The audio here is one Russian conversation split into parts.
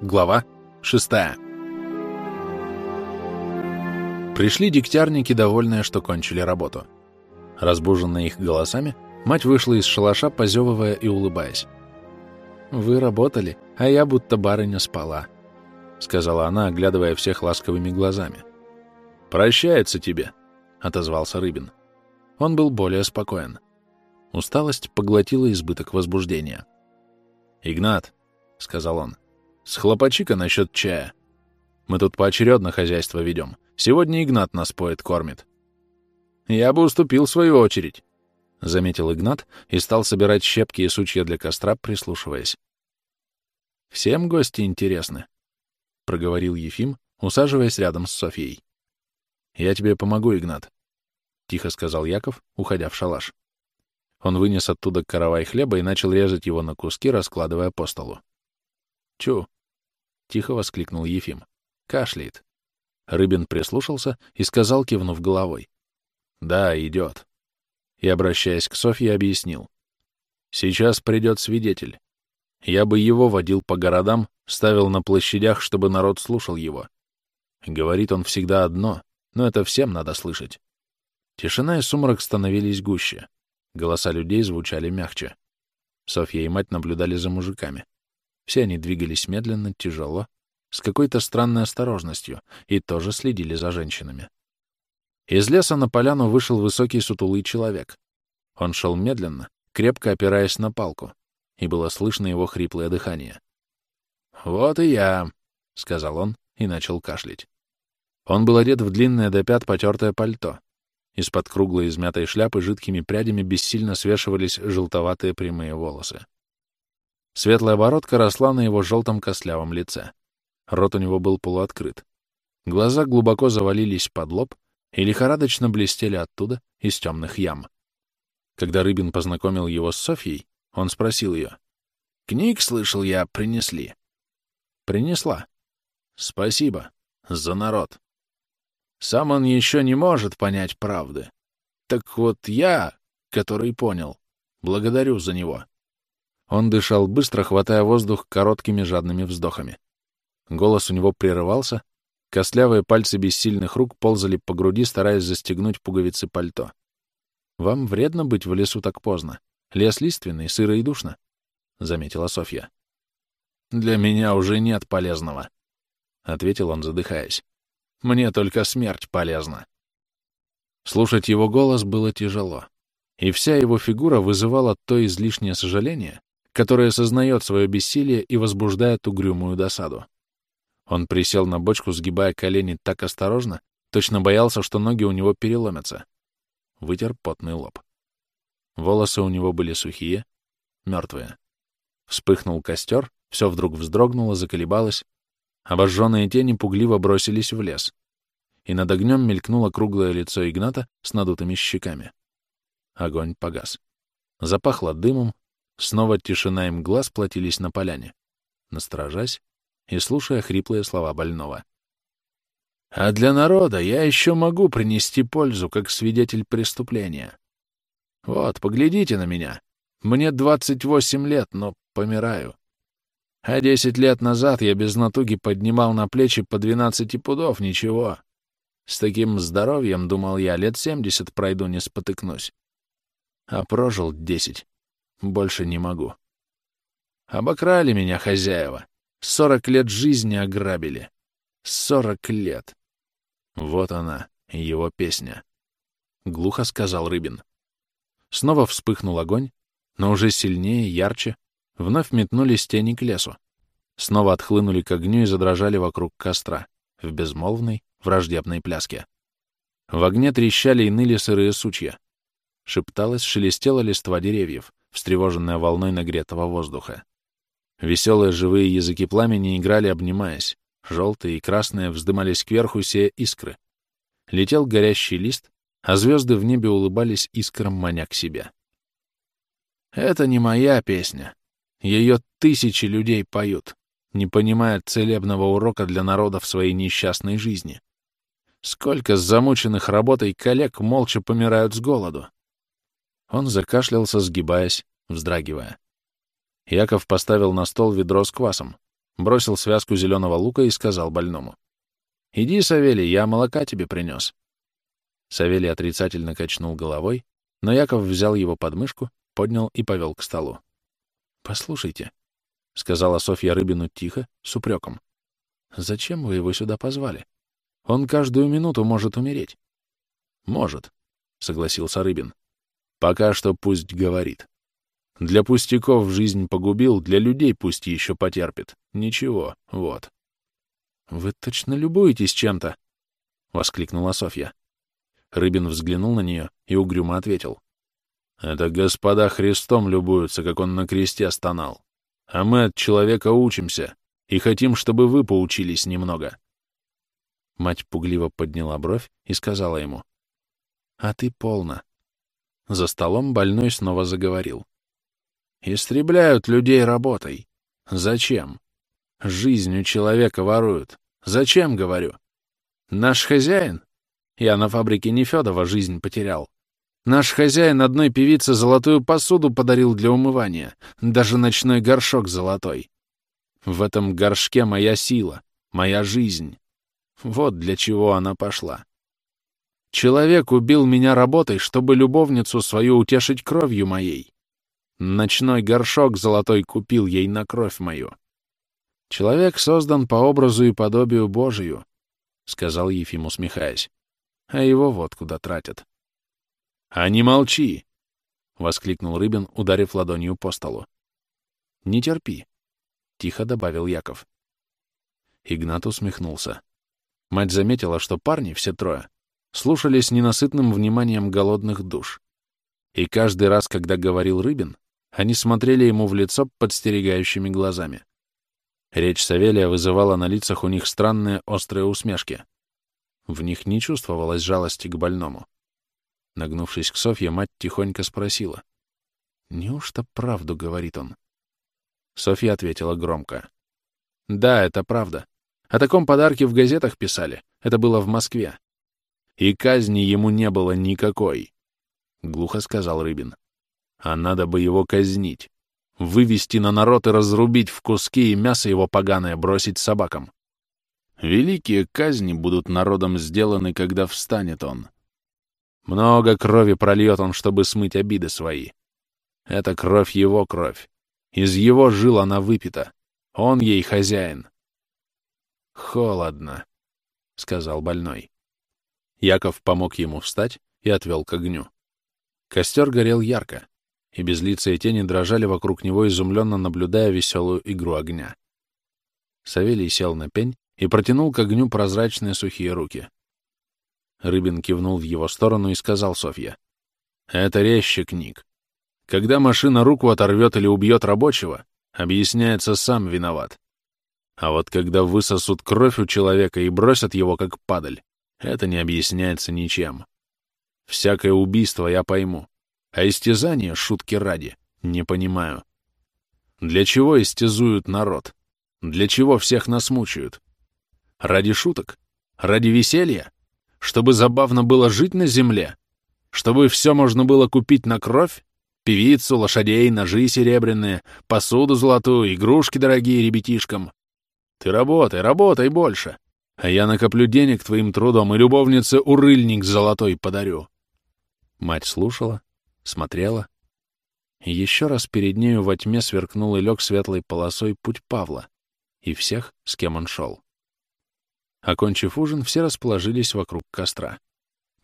Глава 6 Пришли дегтярники, довольные, что кончили работу. Разбуженная их голосами, мать вышла из шалаша, позевывая и улыбаясь. «Вы работали, а я будто барыня спала», — сказала она, оглядывая всех ласковыми глазами. «Прощается тебе», — отозвался Рыбин. Он был более спокоен. Усталость поглотила избыток возбуждения. «Игнат», — сказал он, Схлопочи-ка насчет чая. Мы тут поочередно хозяйство ведем. Сегодня Игнат нас поет, кормит. Я бы уступил свою очередь, — заметил Игнат и стал собирать щепки и сучья для костра, прислушиваясь. «Всем гости интересны», — проговорил Ефим, усаживаясь рядом с Софьей. «Я тебе помогу, Игнат», — тихо сказал Яков, уходя в шалаш. Он вынес оттуда каравай хлеба и начал резать его на куски, раскладывая по столу. «Чу!» — тихо воскликнул Ефим. «Кашляет». Рыбин прислушался и сказал, кивнув головой. «Да, идет». И, обращаясь к Софье, объяснил. «Сейчас придет свидетель. Я бы его водил по городам, ставил на площадях, чтобы народ слушал его. Говорит он всегда одно, но это всем надо слышать». Тишина и сумрак становились гуще. Голоса людей звучали мягче. Софья и мать наблюдали за мужиками. Все они двигались медленно, тяжело, с какой-то странной осторожностью, и тоже следили за женщинами. Из леса на поляну вышел высокий сутулый человек. Он шел медленно, крепко опираясь на палку, и было слышно его хриплое дыхание. «Вот и я», — сказал он и начал кашлять. Он был одет в длинное до пят потертое пальто. Из-под круглой измятой шляпы жидкими прядями бессильно свешивались желтоватые прямые волосы. Светлая бородка росла на его желтом костлявом лице. Рот у него был полуоткрыт. Глаза глубоко завалились под лоб и лихорадочно блестели оттуда, из темных ям. Когда Рыбин познакомил его с Софьей, он спросил ее. «Книг, слышал я, принесли?» «Принесла». «Спасибо. За народ». Сам он еще не может понять правды. Так вот я, который понял, благодарю за него. Он дышал быстро, хватая воздух короткими жадными вздохами. Голос у него прерывался, костлявые пальцы бессильных рук ползали по груди, стараясь застегнуть пуговицы пальто. «Вам вредно быть в лесу так поздно. Лес лиственный, сыро и душно», — заметила Софья. «Для меня уже нет полезного», — ответил он, задыхаясь. «Мне только смерть полезна». Слушать его голос было тяжело, и вся его фигура вызывала то излишнее сожаление, которое сознает свое бессилие и возбуждает угрюмую досаду. Он присел на бочку, сгибая колени так осторожно, точно боялся, что ноги у него переломятся. Вытер потный лоб. Волосы у него были сухие, мертвые. Вспыхнул костер, все вдруг вздрогнуло, заколебалось. Обожженные тени пугливо бросились в лес. И над огнем мелькнуло круглое лицо Игната с надутыми щеками. Огонь погас. Запахло дымом, Снова тишина и мгла сплотились на поляне, насторожась и слушая хриплые слова больного. «А для народа я еще могу принести пользу, как свидетель преступления. Вот, поглядите на меня. Мне 28 лет, но помираю. А 10 лет назад я без натуги поднимал на плечи по 12 пудов, ничего. С таким здоровьем, думал я, лет 70 пройду, не спотыкнусь. А прожил 10. Больше не могу. Обокрали меня хозяева. Сорок лет жизни ограбили. Сорок лет. Вот она, его песня. Глухо сказал Рыбин. Снова вспыхнул огонь, но уже сильнее, ярче. Вновь метнулись тени к лесу. Снова отхлынули к огню и задрожали вокруг костра, в безмолвной, враждебной пляске. В огне трещали и ныли сырые сучья. Шепталось, шелестела листва деревьев встревоженная волной нагретого воздуха. Веселые живые языки пламени играли, обнимаясь. Желтые и красные вздымались кверху, сея искры. Летел горящий лист, а звезды в небе улыбались искрам, маня к себе. «Это не моя песня. Ее тысячи людей поют, не понимая целебного урока для народа в своей несчастной жизни. Сколько замученных работой коллег молча помирают с голоду. Он закашлялся, сгибаясь, вздрагивая. Яков поставил на стол ведро с квасом. бросил связку зеленого лука и сказал больному. «Иди, Савелий, я молока тебе принес». Савелий отрицательно качнул головой, но Яков взял его под мышку, поднял и повел к столу. «Послушайте», — сказала Софья Рыбину тихо, с упреком. «Зачем вы его сюда позвали? Он каждую минуту может умереть». «Может», — согласился Рыбин. «Пока что пусть говорит. Для пустяков жизнь погубил, для людей пусть еще потерпит. Ничего, вот». «Вы точно любуетесь чем-то?» — воскликнула Софья. Рыбин взглянул на нее и угрюмо ответил. «Это господа Христом любуются, как он на кресте стонал. А мы от человека учимся и хотим, чтобы вы поучились немного». Мать пугливо подняла бровь и сказала ему. «А ты полно». За столом больной снова заговорил. «Истребляют людей работой. Зачем? Жизнь у человека воруют. Зачем, говорю? Наш хозяин? Я на фабрике Нефёдова жизнь потерял. Наш хозяин одной певице золотую посуду подарил для умывания, даже ночной горшок золотой. В этом горшке моя сила, моя жизнь. Вот для чего она пошла. Человек убил меня работой, чтобы любовницу свою утешить кровью моей. Ночной горшок золотой купил ей на кровь мою. Человек создан по образу и подобию Божию, — сказал Ефим, усмехаясь, — а его вот куда тратят. — А не молчи! — воскликнул Рыбин, ударив ладонью по столу. — Не терпи, — тихо добавил Яков. Игнат усмехнулся. Мать заметила, что парни, все трое, слушали с ненасытным вниманием голодных душ. И каждый раз, когда говорил Рыбин, они смотрели ему в лицо подстерегающими глазами. Речь Савелия вызывала на лицах у них странные острые усмешки. В них не чувствовалось жалости к больному. Нагнувшись к Софье, мать тихонько спросила. «Неужто правду?» — говорит он. Софья ответила громко. «Да, это правда. О таком подарке в газетах писали. Это было в Москве. И казни ему не было никакой», — глухо сказал Рыбин. «А надо бы его казнить. Вывести на народ и разрубить в куски и мясо его поганое бросить собакам. Великие казни будут народом сделаны, когда встанет он. Много крови прольет он, чтобы смыть обиды свои. Это кровь его кровь. Из его жил она выпита. Он ей хозяин. «Холодно», — сказал больной. Яков помог ему встать и отвел к огню. Костер горел ярко, и безлицые тени дрожали вокруг него, изумленно наблюдая веселую игру огня. Савелий сел на пень и протянул к огню прозрачные сухие руки. Рыбин кивнул в его сторону и сказал Софье. «Это резчик, Ник. Когда машина руку оторвет или убьет рабочего, объясняется, сам виноват. А вот когда высосут кровь у человека и бросят его как падаль, это не объясняется ничем. Всякое убийство я пойму, а истязание, шутки ради, не понимаю. Для чего истязуют народ? Для чего всех нас мучают? Ради шуток? Ради веселья? Чтобы забавно было жить на земле? Чтобы все можно было купить на кровь? Певицу, лошадей, ножи серебряные, посуду золотую, игрушки дорогие ребятишкам. Ты работай, работай больше, а я накоплю денег твоим трудом и любовнице урыльник золотой подарю. Мать слушала, смотрела. И еще раз перед нею во тьме сверкнул и лег светлой полосой путь Павла и всех, с кем он шел. Окончив ужин, все расположились вокруг костра.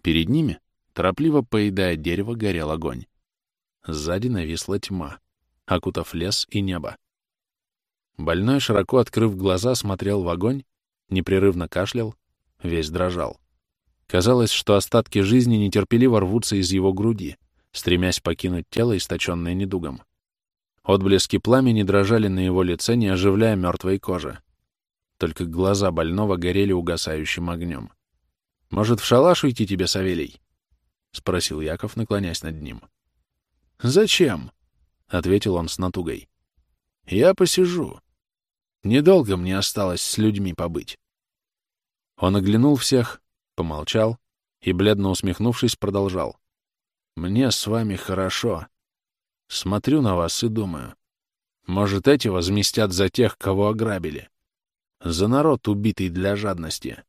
Перед ними, торопливо поедая дерево, горел огонь. Сзади нависла тьма, окутав лес и небо. Больной, широко открыв глаза, смотрел в огонь, непрерывно кашлял, весь дрожал. Казалось, что остатки жизни нетерпеливо рвутся из его груди, стремясь покинуть тело, источенное недугом. Отблески пламени дрожали на его лице, не оживляя мертвой кожи. Только глаза больного горели угасающим огнем. «Может, в шалаш уйти тебе, Савелий?» — спросил Яков, наклонясь над ним. «Зачем?» — ответил он с натугой. «Я посижу. Недолго мне осталось с людьми побыть». Он оглянул всех, помолчал и, бледно усмехнувшись, продолжал. «Мне с вами хорошо. Смотрю на вас и думаю, может, эти возместят за тех, кого ограбили. За народ, убитый для жадности.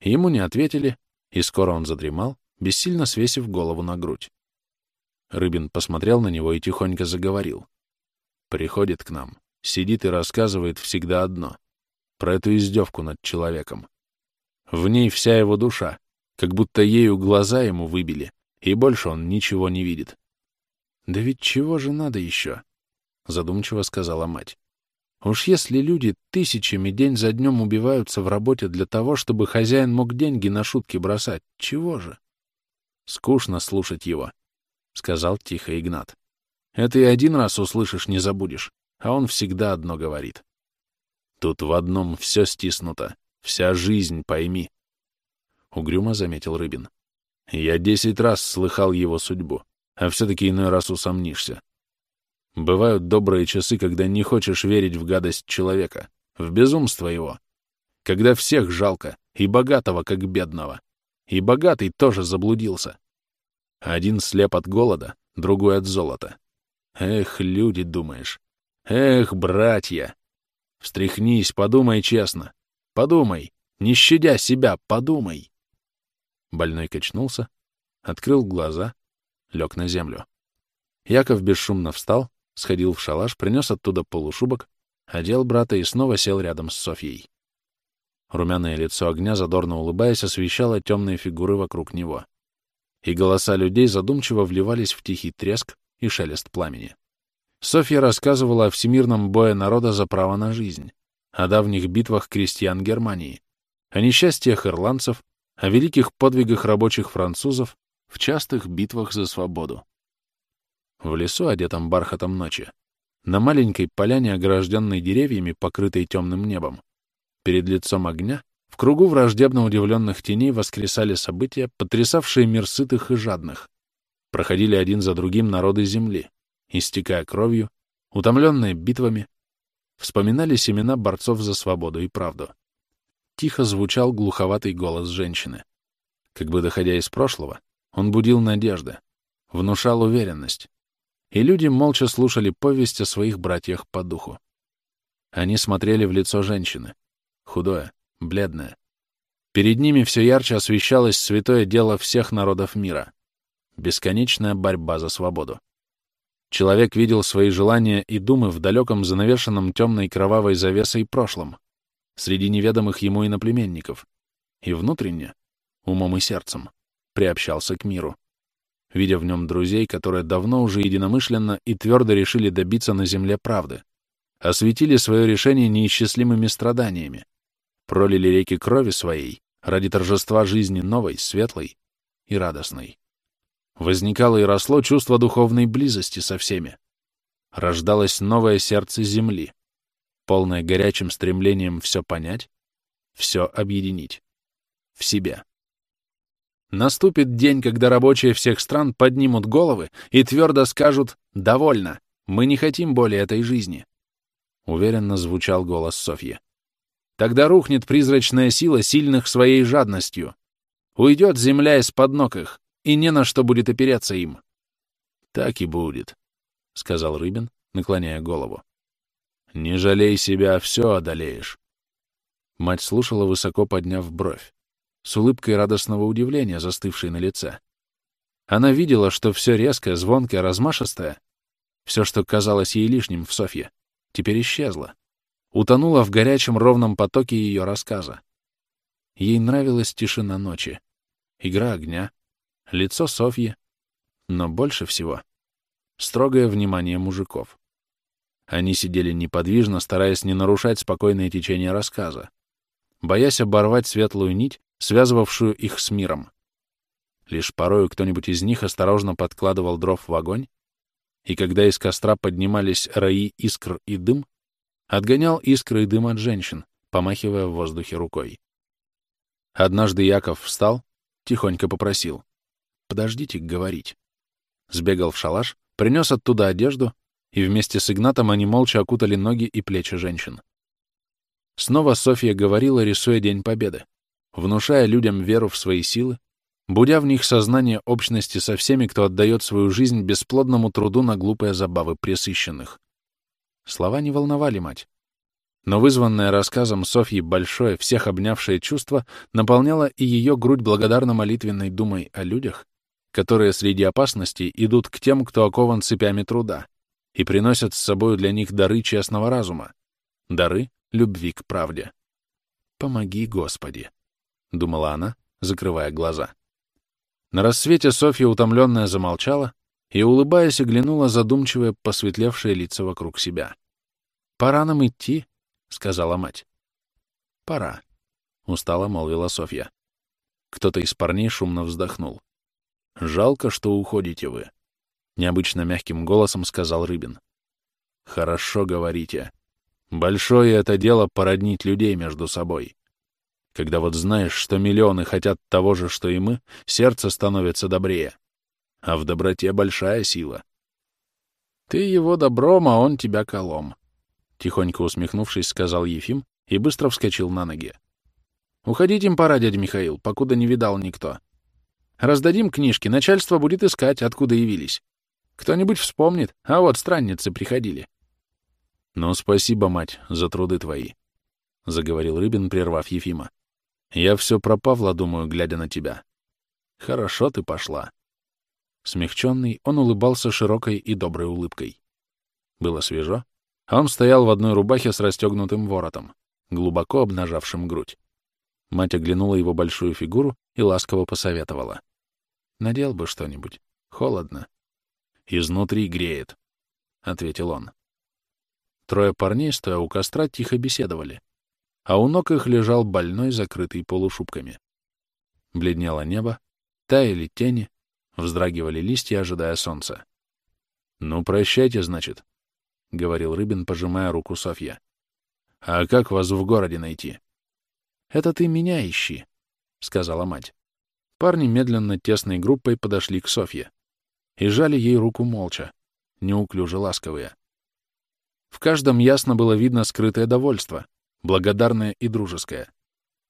Ему не ответили, и скоро он задремал, бессильно свесив голову на грудь. Рыбин посмотрел на него и тихонько заговорил. Приходит к нам, сидит и рассказывает всегда одно — про эту издевку над человеком. В ней вся его душа, как будто ею глаза ему выбили, и больше он ничего не видит. «Да ведь чего же надо еще?» — задумчиво сказала мать. «Уж если люди тысячами день за днем убиваются в работе для того, чтобы хозяин мог деньги на шутки бросать, чего же?» «Скучно слушать его», — сказал тихо Игнат. «Это и один раз услышишь, не забудешь, а он всегда одно говорит. Тут в одном все стиснуто, вся жизнь, пойми». Угрюмо заметил Рыбин. «Я десять раз слыхал его судьбу, а все-таки иной раз усомнишься. Бывают добрые часы, когда не хочешь верить в гадость человека, в безумство его. Когда всех жалко, и богатого, как бедного. И богатый тоже заблудился. Один слеп от голода, другой от золота. Эх, люди, думаешь. Эх, братья. Встряхнись, подумай честно. Подумай, не щадя себя, подумай. Больной качнулся, открыл глаза, лег на землю. Яков бесшумно встал, сходил в шалаш, принес оттуда полушубок, одел брата и снова сел рядом с Софьей. Румяное лицо огня, задорно улыбаясь, освещало темные фигуры вокруг него. И голоса людей задумчиво вливались в тихий треск и шелест пламени. Софья рассказывала о всемирном бое народа за право на жизнь, о давних битвах крестьян Германии, о несчастьях ирландцев, о великих подвигах рабочих французов, в частых битвах за свободу. В лесу, одетом бархатом ночи, на маленькой поляне, огражденной деревьями, покрытой темным небом, перед лицом огня, в кругу враждебно удивленных теней воскресали события, потрясавшие мир сытых и жадных. Проходили один за другим народы земли, истекая кровью, утомленные битвами, вспоминали семена борцов за свободу и правду. Тихо звучал глуховатый голос женщины. Как бы доходя из прошлого, он будил надежды, внушал уверенность, и люди молча слушали повесть о своих братьях по духу. Они смотрели в лицо женщины, худое, бледное. Перед ними все ярче освещалось святое дело всех народов мира — бесконечная борьба за свободу. Человек видел свои желания и думы в далеком занавешенном темной кровавой завесой прошлом, среди неведомых ему иноплеменников, и внутренне, умом и сердцем, приобщался к миру. Видя в нем друзей, которые давно уже единомышленно и твердо решили добиться на земле правды, осветили свое решение неисчислимыми страданиями, пролили реки крови своей ради торжества жизни новой, светлой и радостной. Возникало и росло чувство духовной близости со всеми. Рождалось новое сердце земли, полное горячим стремлением все понять, все объединить в себе. Наступит день, когда рабочие всех стран поднимут головы и твердо скажут «довольно, мы не хотим более этой жизни». Уверенно звучал голос Софьи. Тогда рухнет призрачная сила сильных своей жадностью. Уйдет земля из-под ног их, и не на что будет опереться им. Так и будет, — сказал Рыбин, наклоняя голову. Не жалей себя, все одолеешь. Мать слушала, высоко подняв бровь с улыбкой радостного удивления, застывшей на лице. Она видела, что все резкое, звонкое, размашистое, все, что казалось ей лишним в Софье, теперь исчезло, утонуло в горячем ровном потоке ее рассказа. Ей нравилась тишина ночи, игра огня, лицо Софьи, но больше всего — строгое внимание мужиков. Они сидели неподвижно, стараясь не нарушать спокойное течение рассказа, боясь оборвать светлую нить, связывавшую их с миром. Лишь порою кто-нибудь из них осторожно подкладывал дров в огонь, и когда из костра поднимались раи искр и дым, отгонял искры и дым от женщин, помахивая в воздухе рукой. Однажды Яков встал, тихонько попросил. «Подождите говорить». Сбегал в шалаш, принес оттуда одежду, и вместе с Игнатом они молча окутали ноги и плечи женщин. Снова Софья говорила, рисуя День Победы внушая людям веру в свои силы, будя в них сознание общности со всеми, кто отдает свою жизнь бесплодному труду на глупые забавы пресыщенных. Слова не волновали мать. Но вызванное рассказом Софьи большое, всех обнявшее чувство наполняло и ее грудь благодарно-молитвенной думой о людях, которые среди опасностей идут к тем, кто окован цепями труда, и приносят с собой для них дары честного разума, дары любви к правде. «Помоги, Господи!» — думала она, закрывая глаза. На рассвете Софья, утомленная, замолчала и, улыбаясь, оглянула задумчивое, посветлевшее лица вокруг себя. «Пора нам идти», — сказала мать. «Пора», — устало молвила Софья. Кто-то из парней шумно вздохнул. «Жалко, что уходите вы», — необычно мягким голосом сказал Рыбин. «Хорошо говорите. Большое это дело породнить людей между собой. Когда вот знаешь, что миллионы хотят того же, что и мы, сердце становится добрее. А в доброте большая сила. Ты его добром, а он тебя колом. Тихонько усмехнувшись, сказал Ефим и быстро вскочил на ноги. Уходить им пора, дядя Михаил, покуда не видал никто. Раздадим книжки, начальство будет искать, откуда явились. Кто-нибудь вспомнит, а вот странницы приходили. — Ну, спасибо, мать, за труды твои, — заговорил Рыбин, прервав Ефима. — Я все про Павла думаю, глядя на тебя. Хорошо ты пошла. Смягченный, он улыбался широкой и доброй улыбкой. Было свежо, а он стоял в одной рубахе с расстегнутым воротом, глубоко обнажавшим грудь. Мать оглянула его большую фигуру и ласково посоветовала. Надел бы что-нибудь. Холодно. Изнутри греет, — ответил он. Трое парней, стоя у костра, тихо беседовали, а у ног их лежал больной, закрытый полушубками. Бледнело небо, таяли тени, вздрагивали листья, ожидая солнца. «Ну, прощайте, значит», — говорил Рыбин, пожимая руку Софья. «А как вас в городе найти?» «Это ты меня ищи», — сказала мать. Парни медленно тесной группой подошли к Софье и жали ей руку молча, неуклюже ласковые. В каждом ясно было видно скрытое довольство, благодарное и дружеское.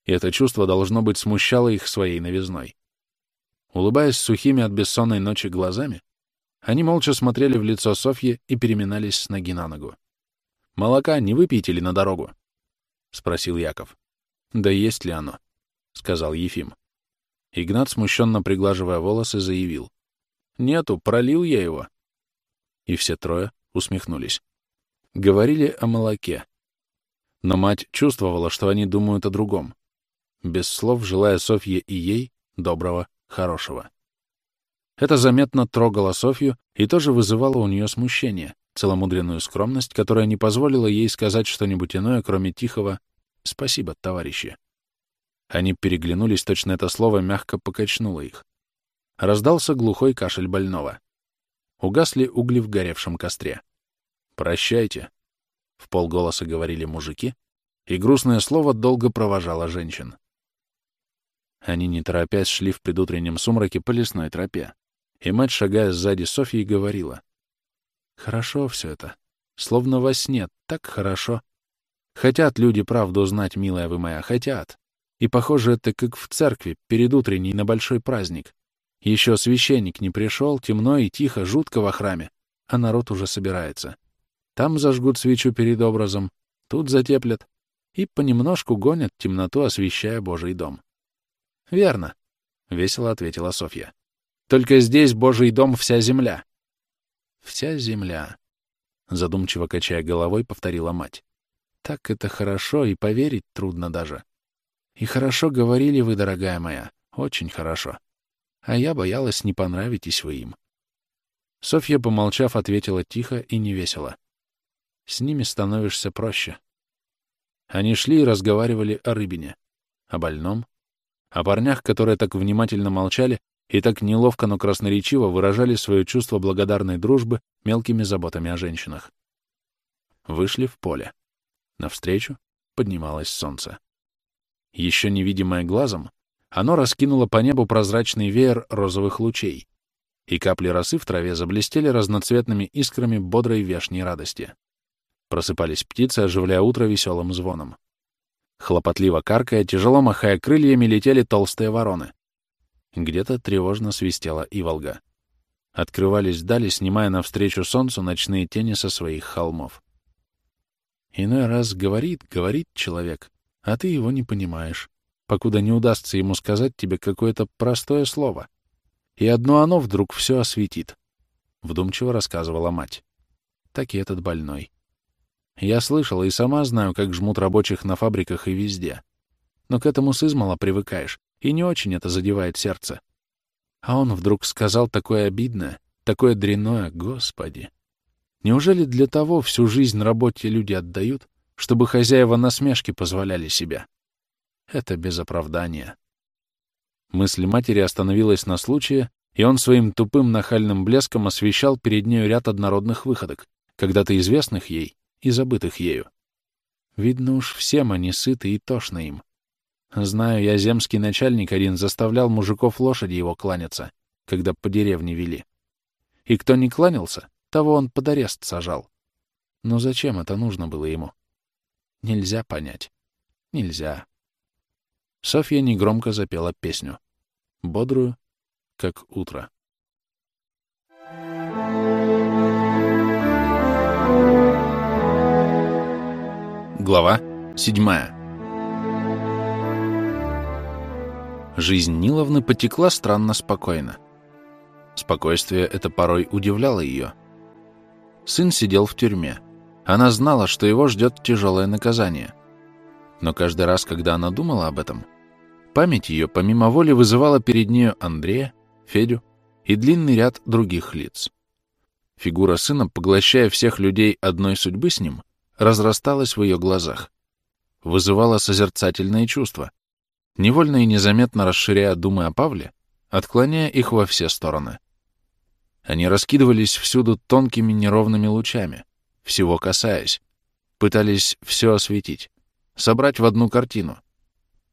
И это чувство, должно быть, смущало их своей новизной. Улыбаясь сухими от бессонной ночи глазами, они молча смотрели в лицо Софьи и переминались с ноги на ногу. «Молока не выпьете ли на дорогу?» — спросил Яков. «Да есть ли оно?» — сказал Ефим. Игнат, смущенно приглаживая волосы, заявил. «Нету, пролил я его». И все трое усмехнулись. Говорили о молоке. Но мать чувствовала, что они думают о другом, без слов желая Софье и ей доброго, хорошего. Это заметно трогало Софью и тоже вызывало у нее смущение, целомудренную скромность, которая не позволила ей сказать что-нибудь иное, кроме тихого «спасибо, товарищи». Они переглянулись, точно это слово мягко покачнуло их. Раздался глухой кашель больного. Угасли угли в горевшем костре. «Прощайте», — в полголоса говорили мужики, и грустное слово долго провожало женщин. Они, не торопясь, шли в предутреннем сумраке по лесной тропе, и мать, шагая сзади Софьи, говорила. «Хорошо все это. Словно во сне. Так хорошо. Хотят люди правду знать, милая вы моя, хотят. И, похоже, это как в церкви, перед утренней на большой праздник. Еще священник не пришел, темно и тихо, жутко во храме, а народ уже собирается. Там зажгут свечу перед образом, тут затеплят и понемножку гонят темноту, освещая Божий дом. — Верно, — весело ответила Софья. — Только здесь Божий дом вся земля. — Вся земля, — задумчиво качая головой, повторила мать. — Так это хорошо, и поверить трудно даже. И хорошо говорили вы, дорогая моя, очень хорошо. А я боялась, не понравитесь вы им. Софья, помолчав, ответила тихо и невесело. С ними становишься проще. Они шли и разговаривали о рыбине, о больном, о парнях, которые так внимательно молчали и так неловко, но красноречиво выражали свое чувство благодарной дружбы мелкими заботами о женщинах. Вышли в поле. Навстречу поднималось солнце. Еще невидимое глазом, оно раскинуло по небу прозрачный веер розовых лучей, и капли росы в траве заблестели разноцветными искрами бодрой вешней радости. Просыпались птицы, оживляя утро веселым звоном. Хлопотливо каркая, тяжело махая крыльями, летели толстые вороны. Где-то тревожно свистела иволга. Открывались дали, снимая навстречу солнцу ночные тени со своих холмов. Иной раз говорит, говорит человек, а ты его не понимаешь, покуда не удастся ему сказать тебе какое-то простое слово. И одно оно вдруг все осветит, — вдумчиво рассказывала мать. Так и этот больной. Я слышала и сама знаю, как жмут рабочих на фабриках и везде. Но к этому с измала привыкаешь, и не очень это задевает сердце. А он вдруг сказал такое обидное, такое дрянное, господи. Неужели для того всю жизнь работе люди отдают, чтобы хозяева насмешки позволяли себя? Это без оправдания. Мысль матери остановилась на случае, и он своим тупым нахальным блеском освещал перед нею ряд однородных выходок, когда-то известных ей и забытых ею. Видно уж, всем они сыты и тошно им. Знаю, я земский начальник один заставлял мужиков лошади его кланяться, когда по деревне вели. И кто не кланялся, того он под арест сажал. Но зачем это нужно было ему? Нельзя понять. Нельзя. Софья негромко запела песню. Бодрую, как утро. Глава седьмая. Жизнь Ниловны потекла странно спокойно. Спокойствие это порой удивляло ее. Сын сидел в тюрьме. Она знала, что его ждет тяжелое наказание. Но каждый раз, когда она думала об этом, память ее помимо воли вызывала перед нею Андрея, Федю и длинный ряд других лиц. Фигура сына, поглощая всех людей одной судьбы с ним, разрасталась в ее глазах, вызывала созерцательные чувства, невольно и незаметно расширяя думы о Павле, отклоняя их во все стороны. Они раскидывались всюду тонкими неровными лучами, всего касаясь, пытались все осветить, собрать в одну картину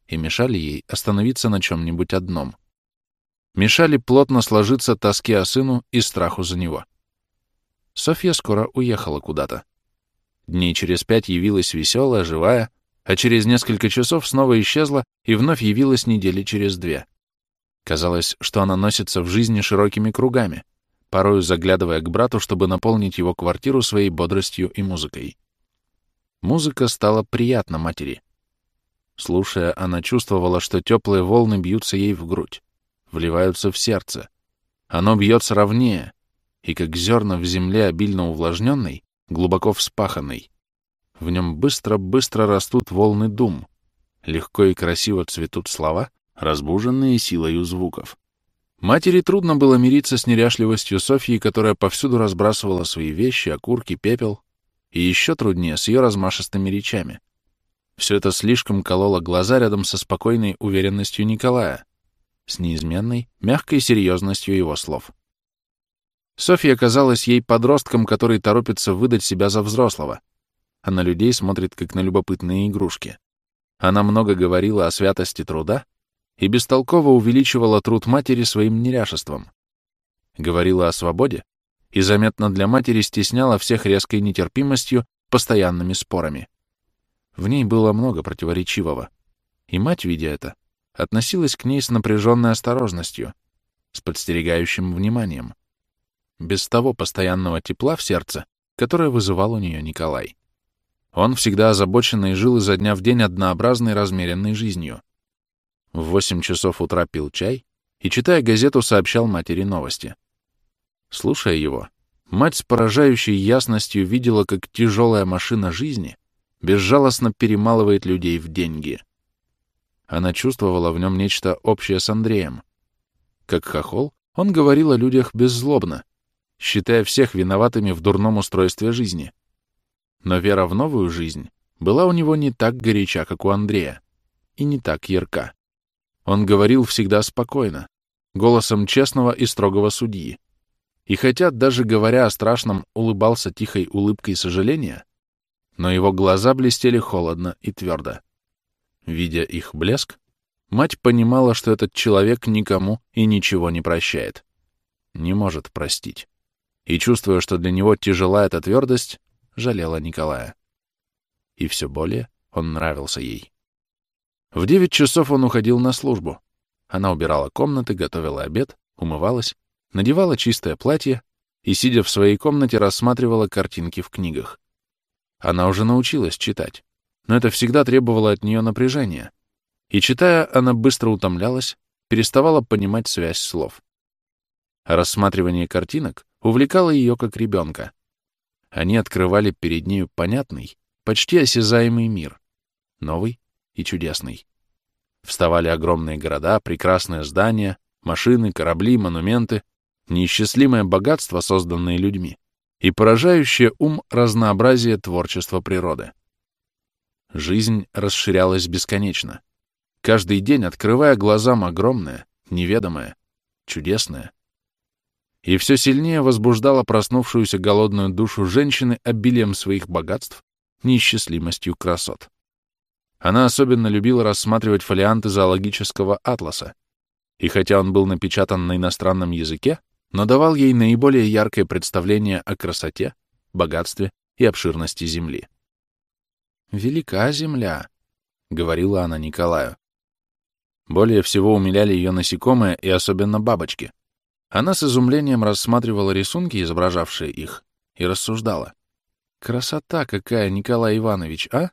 и мешали ей остановиться на чем-нибудь одном. Мешали плотно сложиться тоске о сыну и страху за него. Софья скоро уехала куда-то. Дней через пять явилась веселая, живая, а через несколько часов снова исчезла и вновь явилась недели через две. Казалось, что она носится в жизни широкими кругами, порою заглядывая к брату, чтобы наполнить его квартиру своей бодростью и музыкой. Музыка стала приятна матери. Слушая, она чувствовала, что теплые волны бьются ей в грудь, вливаются в сердце. Оно бьется ровнее, и как зерна в земле обильно увлажненной, глубоко вспаханной. В нем быстро-быстро растут волны дум, легко и красиво цветут слова, разбуженные силою звуков. Матери трудно было мириться с неряшливостью Софьи, которая повсюду разбрасывала свои вещи, окурки, пепел, и еще труднее с ее размашистыми речами. Все это слишком кололо глаза рядом со спокойной уверенностью Николая, с неизменной, мягкой серьезностью его слов. Софья казалась ей подростком, который торопится выдать себя за взрослого, а на людей смотрит как на любопытные игрушки. Она много говорила о святости труда, и бестолково увеличивала труд матери своим неряшеством. Говорила о свободе и заметно для матери стесняла всех резкой нетерпимостью, постоянными спорами. В ней было много противоречивого, и мать, видя это, относилась к ней с напряженной осторожностью, с подстерегающим вниманием, без того постоянного тепла в сердце, которое вызывал у нее Николай. Он всегда озабоченный жил изо дня в день однообразной размеренной жизнью. В восемь часов утра пил чай и, читая газету, сообщал матери новости. Слушая его, мать с поражающей ясностью видела, как тяжелая машина жизни безжалостно перемалывает людей в деньги. Она чувствовала в нем нечто общее с Андреем. Как хохол, он говорил о людях беззлобно, считая всех виноватыми в дурном устройстве жизни. Но вера в новую жизнь была у него не так горяча, как у Андрея, и не так ярка. Он говорил всегда спокойно, голосом честного и строгого судьи. И хотя, даже говоря о страшном, улыбался тихой улыбкой сожаления, но его глаза блестели холодно и твердо. Видя их блеск, мать понимала, что этот человек никому и ничего не прощает. Не может простить. И, чувствуя, что для него тяжела эта твердость, жалела Николая. И все более он нравился ей. В девять часов он уходил на службу. Она убирала комнаты, готовила обед, умывалась, надевала чистое платье и, сидя в своей комнате, рассматривала картинки в книгах. Она уже научилась читать, но это всегда требовало от нее напряжения. И читая, она быстро утомлялась, переставала понимать связь слов. Рассматривание картинок увлекало ее как ребенка. Они открывали перед нею понятный, почти осязаемый мир, новый и чудесный. Вставали огромные города, прекрасные здания, машины, корабли, монументы, неисчислимое богатство, созданное людьми, и поражающее ум разнообразие творчества природы. Жизнь расширялась бесконечно, каждый день открывая глазам огромное, неведомое, чудесное. И все сильнее возбуждала проснувшуюся голодную душу женщины обилием своих богатств, неисчислимостью красот. Она особенно любила рассматривать фолианты зоологического атласа, и хотя он был напечатан на иностранном языке, но давал ей наиболее яркое представление о красоте, богатстве и обширности Земли. «Велика Земля», — говорила она Николаю. Более всего умиляли ее насекомые и особенно бабочки. Она с изумлением рассматривала рисунки, изображавшие их, и рассуждала. «Красота какая, Николай Иванович, а?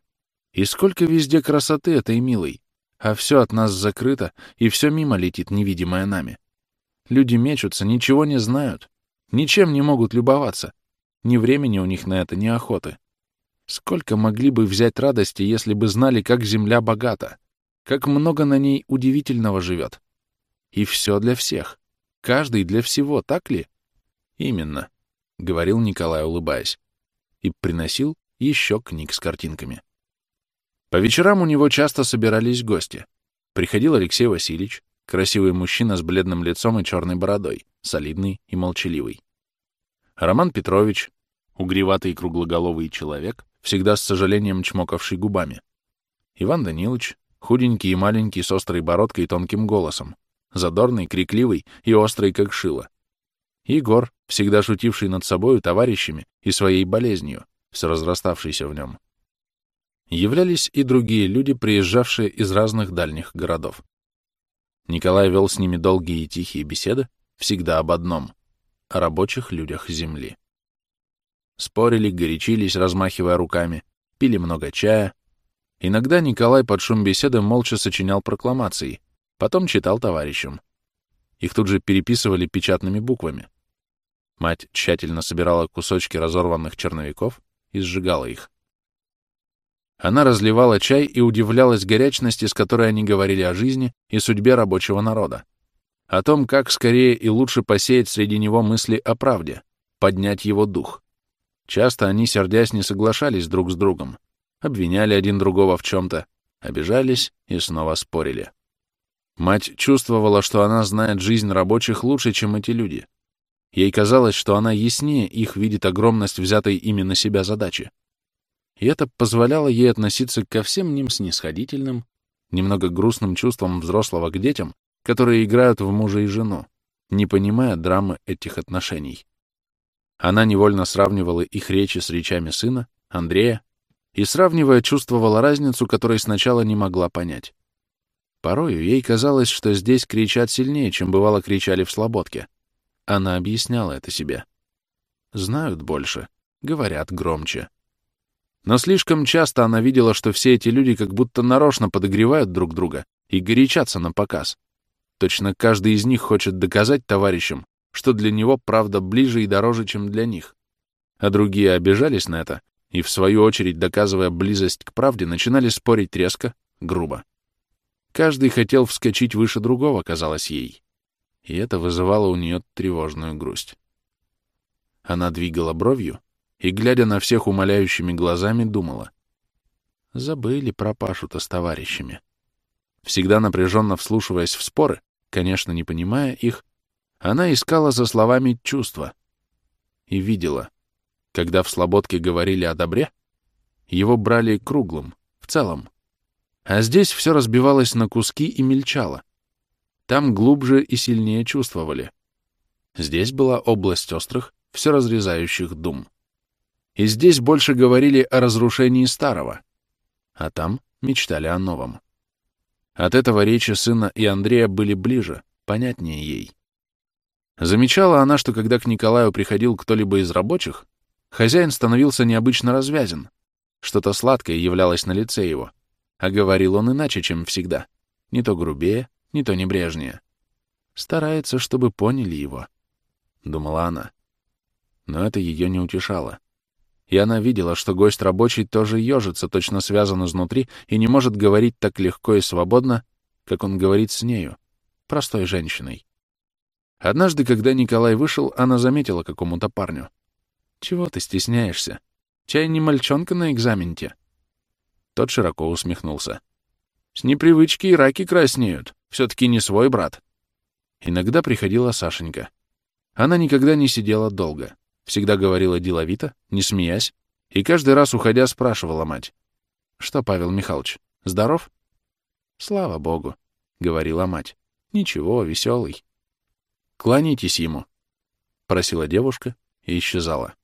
И сколько везде красоты этой милой! А все от нас закрыто, и все мимо летит, невидимое нами. Люди мечутся, ничего не знают, ничем не могут любоваться. Ни времени у них на это, ни охоты. Сколько могли бы взять радости, если бы знали, как земля богата, как много на ней удивительного живет. И все для всех. Каждый для всего, так ли? Именно, — говорил Николай, улыбаясь. И приносил еще книг с картинками. По вечерам у него часто собирались гости. Приходил Алексей Васильевич, Красивый мужчина с бледным лицом и черной бородой, солидный и молчаливый. Роман Петрович, угреватый круглоголовый человек, всегда с сожалением чмокавший губами. Иван Данилович, худенький и маленький, с острой бородкой и тонким голосом, задорный, крикливый и острый, как шило. Егор, всегда шутивший над собою, товарищами и своей болезнью, все разраставшейся в нем. Являлись и другие люди, приезжавшие из разных дальних городов. Николай вел с ними долгие и тихие беседы, всегда об одном — о рабочих людях Земли. Спорили, горячились, размахивая руками, пили много чая. Иногда Николай под шум беседы молча сочинял прокламации, потом читал товарищам. Их тут же переписывали печатными буквами. Мать тщательно собирала кусочки разорванных черновиков и сжигала их. Она разливала чай и удивлялась горячности, с которой они говорили о жизни и судьбе рабочего народа. О том, как скорее и лучше посеять среди него мысли о правде, поднять его дух. Часто они, сердясь, не соглашались друг с другом, обвиняли один другого в чем-то, обижались и снова спорили. Мать чувствовала, что она знает жизнь рабочих лучше, чем эти люди. Ей казалось, что она яснее их видит огромность взятой ими на себя задачи и это позволяло ей относиться ко всем ним снисходительным, немного грустным чувством взрослого к детям, которые играют в мужа и жену, не понимая драмы этих отношений. Она невольно сравнивала их речи с речами сына, Андрея, и, сравнивая, чувствовала разницу, которой сначала не могла понять. Порою ей казалось, что здесь кричат сильнее, чем бывало кричали в Слободке. Она объясняла это себе. Знают больше, говорят громче. Но слишком часто она видела, что все эти люди как будто нарочно подогревают друг друга и горячатся на показ. Точно каждый из них хочет доказать товарищам, что для него правда ближе и дороже, чем для них. А другие обижались на это и, в свою очередь, доказывая близость к правде, начинали спорить резко, грубо. Каждый хотел вскочить выше другого, казалось ей. И это вызывало у нее тревожную грусть. Она двигала бровью, и, глядя на всех умоляющими глазами, думала. Забыли про Пашу-то с товарищами. Всегда напряженно вслушиваясь в споры, конечно, не понимая их, она искала за словами чувства. И видела, когда в Слободке говорили о добре, его брали круглым, в целом. А здесь все разбивалось на куски и мельчало. Там глубже и сильнее чувствовали. Здесь была область острых, все разрезающих дум. И здесь больше говорили о разрушении старого, а там мечтали о новом. От этого речи сына и Андрея были ближе, понятнее ей. Замечала она, что когда к Николаю приходил кто-либо из рабочих, хозяин становился необычно развязен, Что-то сладкое являлось на лице его, а говорил он иначе, чем всегда. Не то грубее, не то небрежнее. Старается, чтобы поняли его, — думала она. Но это ее не утешало. И она видела, что гость рабочий тоже ежится, точно связан изнутри, и не может говорить так легко и свободно, как он говорит с нею, простой женщиной. Однажды, когда Николай вышел, она заметила какому-то парню. «Чего ты стесняешься? Чай не мальчонка на экзаменте?» Тот широко усмехнулся. «С непривычки и раки краснеют. Все-таки не свой брат». Иногда приходила Сашенька. Она никогда не сидела долго. Всегда говорила деловито, не смеясь, и каждый раз, уходя, спрашивала мать. «Что, Павел Михайлович, здоров?» «Слава богу», — говорила мать. «Ничего, веселый». «Кланяйтесь ему», — просила девушка и исчезала.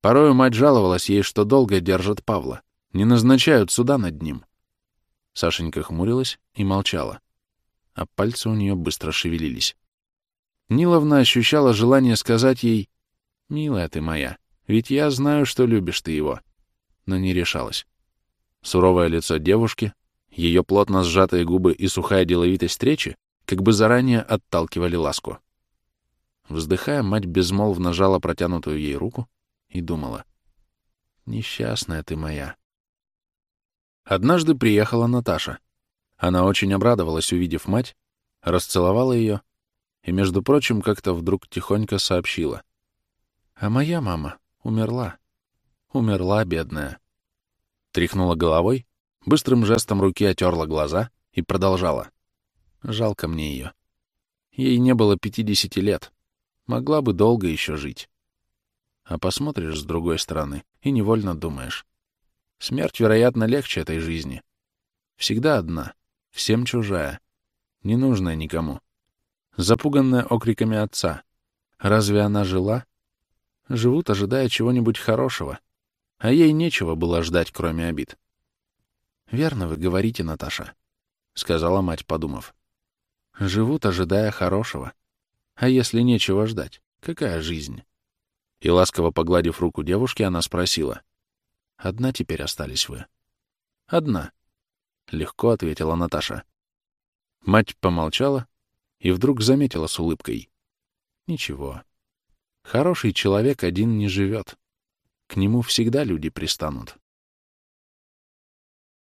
Порою мать жаловалась ей, что долго держат Павла, не назначают суда над ним. Сашенька хмурилась и молчала, а пальцы у нее быстро шевелились. Ниловна ощущала желание сказать ей «Милая ты моя, ведь я знаю, что любишь ты его», но не решалась. Суровое лицо девушки, ее плотно сжатые губы и сухая деловитость речи как бы заранее отталкивали ласку. Вздыхая, мать безмолвно жала протянутую ей руку и думала. «Несчастная ты моя». Однажды приехала Наташа. Она очень обрадовалась, увидев мать, расцеловала ее и, между прочим, как-то вдруг тихонько сообщила. «А моя мама умерла. Умерла, бедная». Тряхнула головой, быстрым жестом руки отерла глаза и продолжала. «Жалко мне ее. Ей не было пятидесяти лет. Могла бы долго еще жить. А посмотришь с другой стороны и невольно думаешь. Смерть, вероятно, легче этой жизни. Всегда одна, всем чужая, ненужная никому. Запуганная окриками отца. Разве она жила? Живут, ожидая чего-нибудь хорошего. А ей нечего было ждать, кроме обид. «Верно вы говорите, Наташа», — сказала мать, подумав. «Живут, ожидая хорошего. А если нечего ждать, какая жизнь? И ласково погладив руку девушки, она спросила. «Одна теперь остались вы?» «Одна», — легко ответила Наташа. Мать помолчала и вдруг заметила с улыбкой. «Ничего. Хороший человек один не живет. К нему всегда люди пристанут».